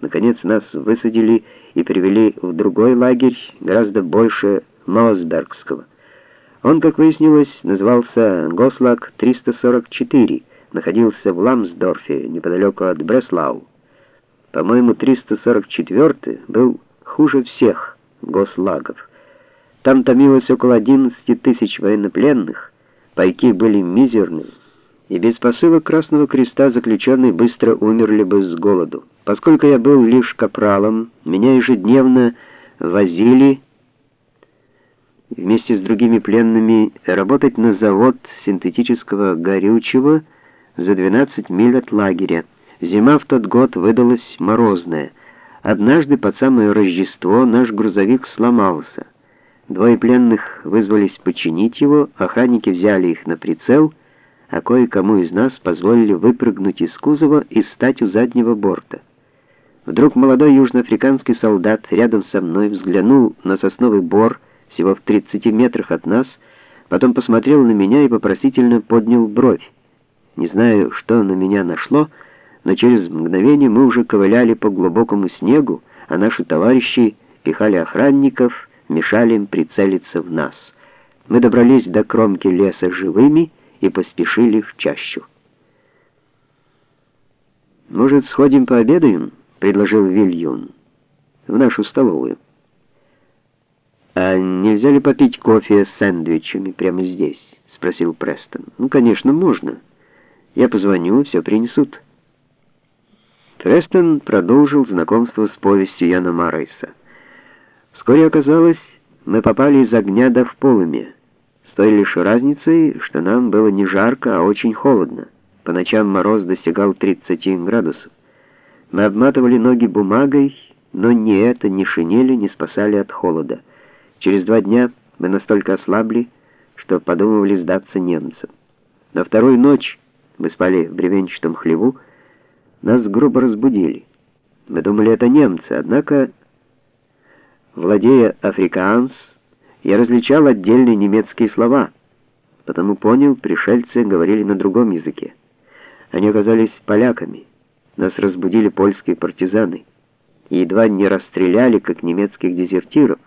Наконец нас высадили и привели в другой лагерь, гораздо больше Маусбергского. Он, как выяснилось, назывался Гослаг 344, находился в Ламсдорфе, неподалеку от Бреслау. По-моему, 344 был хуже всех гослагов. Там томилось около 11 тысяч военнопленных, пайки были мизерные, и без посылок Красного Креста заключенные быстро умерли бы с голоду. Поскольку я был лишь капралом, меня ежедневно возили вместе с другими пленными работать на завод синтетического горючего за 12 миль от лагеря. Зима в тот год выдалась морозная. Однажды под самое Рождество наш грузовик сломался. Двое пленных вызвались починить его, охранники взяли их на прицел, а кое-кому из нас позволили выпрыгнуть из кузова и стать у заднего борта. Вдруг молодой южноафриканский солдат рядом со мной взглянул на сосновый бор всего в 30 метрах от нас, потом посмотрел на меня и вопросительно поднял бровь. Не знаю, что на меня нашло, но через мгновение мы уже ковыляли по глубокому снегу, а наши товарищи пихали охранников, мешали им прицелиться в нас. Мы добрались до кромки леса живыми и поспешили в чащу. «Может, сходим пообедаем?» — предложил Вильюн. «В нашу столовую». «А нельзя ли попить кофе с сэндвичами прямо здесь?» — спросил Престон. «Ну, конечно, можно. Я позвоню, все принесут». Престон продолжил знакомство с повестью Яна Маррейса. Вскоре оказалось, мы попали из огня до в полыми, с той лишь разницей, что нам было не жарко, а очень холодно. По ночам мороз достигал 30 градусов. Мы обматывали ноги бумагой, но ни это, ни шинели не спасали от холода. Через два дня мы настолько ослабли, что подумывали сдаться немцам. На вторую ночь мы спали в бревенчатом хлеву, нас грубо разбудили. Мы думали, это немцы, однако, владея африкаанс, я различал отдельные немецкие слова, потому понял, пришельцы говорили на другом языке. Они оказались поляками. Нас разбудили польские партизаны и едва не расстреляли, как немецких дезертиров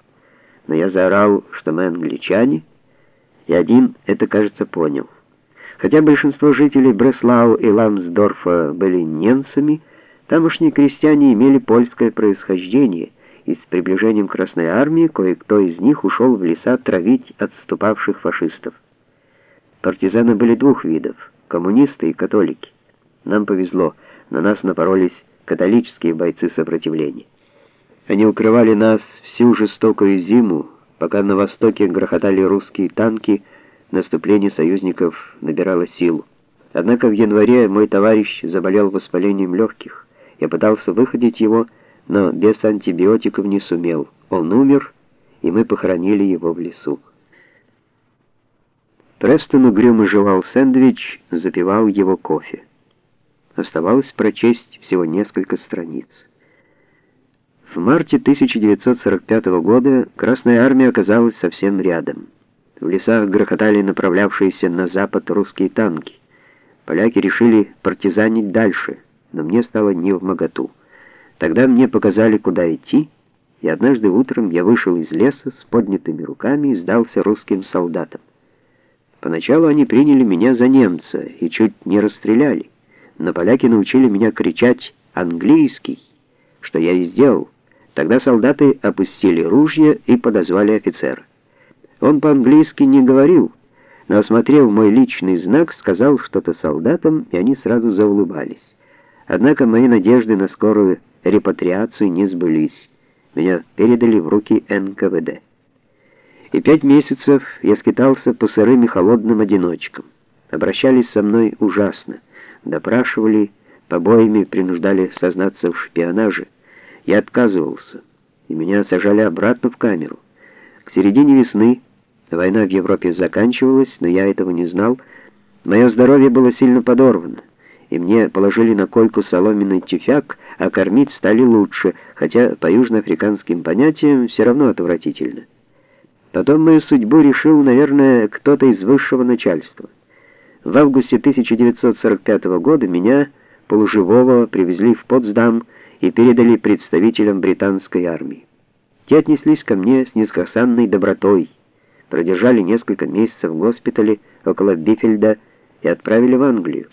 но я заорал, что мы англичане, и один это, кажется, понял. Хотя большинство жителей Бреслау и Ламсдорфа были немцами, тамошние крестьяне имели польское происхождение, и с приближением Красной Армии кое-кто из них ушел в леса травить отступавших фашистов. Партизаны были двух видов — коммунисты и католики. Нам повезло, на нас напоролись католические бойцы сопротивления. Они укрывали нас всю жестокую зиму, пока на востоке грохотали русские танки, наступление союзников набирало силу. Однако в январе мой товарищ заболел воспалением легких. Я пытался выходить его, но без антибиотиков не сумел. Он умер, и мы похоронили его в лесу. Престон угрюмо жевал сэндвич, запивал его кофе. Оставалось прочесть всего несколько страниц. В марте 1945 года Красная армия оказалась совсем рядом. В лесах грохотали направлявшиеся на запад русские танки. Поляки решили партизанить дальше, но мне стало не в моготу. Тогда мне показали, куда идти, и однажды утром я вышел из леса с поднятыми руками и сдался русским солдатам. Поначалу они приняли меня за немца и чуть не расстреляли, но поляки научили меня кричать «английский», что я и сделал. Тогда солдаты опустили ружья и подозвали офицера. Он по-английски не говорил, но, осмотрев мой личный знак, сказал что-то солдатам, и они сразу заулыбались. Однако мои надежды на скорую репатриацию не сбылись. Меня передали в руки НКВД. И пять месяцев я скитался по сырым и холодным одиночкам. Обращались со мной ужасно. Допрашивали, побоями принуждали сознаться в шпионаже. Я отказывался, и меня сажали обратно в камеру. К середине весны война в Европе заканчивалась, но я этого не знал. Мое здоровье было сильно подорвано, и мне положили на койку соломенный тюфяк, а кормить стали лучше, хотя по южноафриканским понятиям все равно отвратительно. Потом мою судьбу решил, наверное, кто-то из высшего начальства. В августе 1945 года меня, полуживого, привезли в Потсдам, и передали представителям британской армии. Те отнеслись ко мне с несказанной добротой, продержали несколько месяцев в госпитале около Бифельда и отправили в Англию.